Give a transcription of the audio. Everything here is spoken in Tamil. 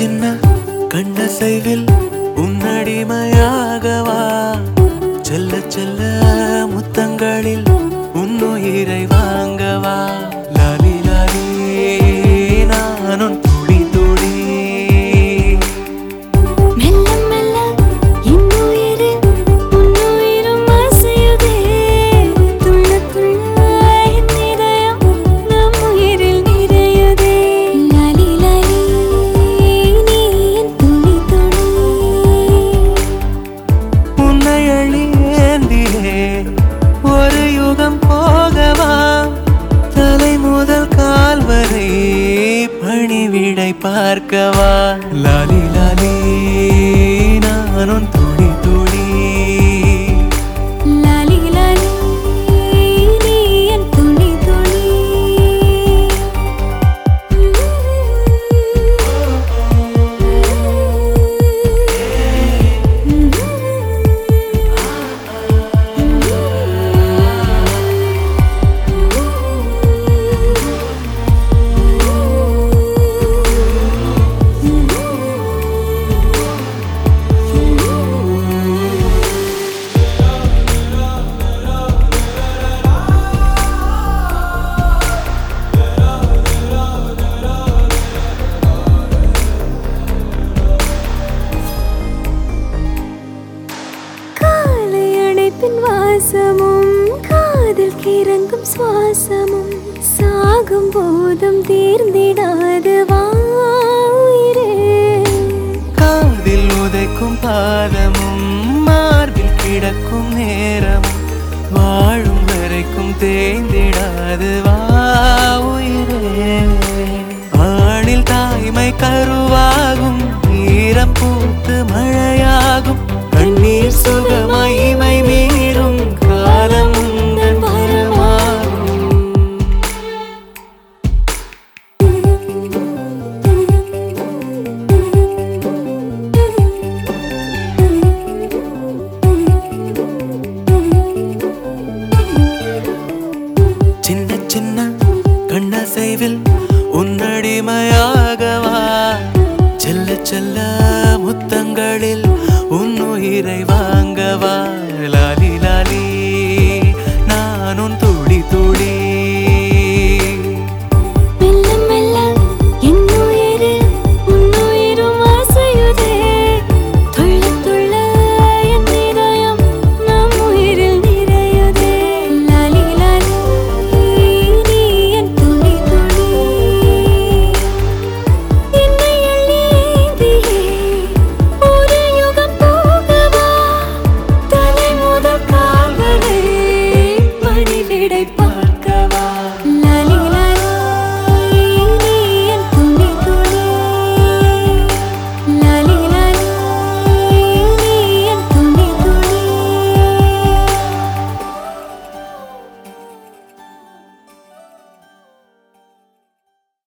சின்ன கண்ணசைவில் உன்னடிமையாகவா? செல்ல செல்ல முத்தங்களில் உன்னுயிரைவா பார்க்கவா? லாலி லாலி. சுவாசமும் காதில் கிறங்கும் சுவாசமும் சாகும் போதும் தீர்ந்திடாது காதில் உதைக்கும் பாதமும் மார்பில் கிடக்கும் நேரமும் வாழும் வரைக்கும் தேர்ந்திடாது வா உயிரே ஆணில் தாய்மை கருவாகும் செல்ல முத்தங்களில் உன் உயிரை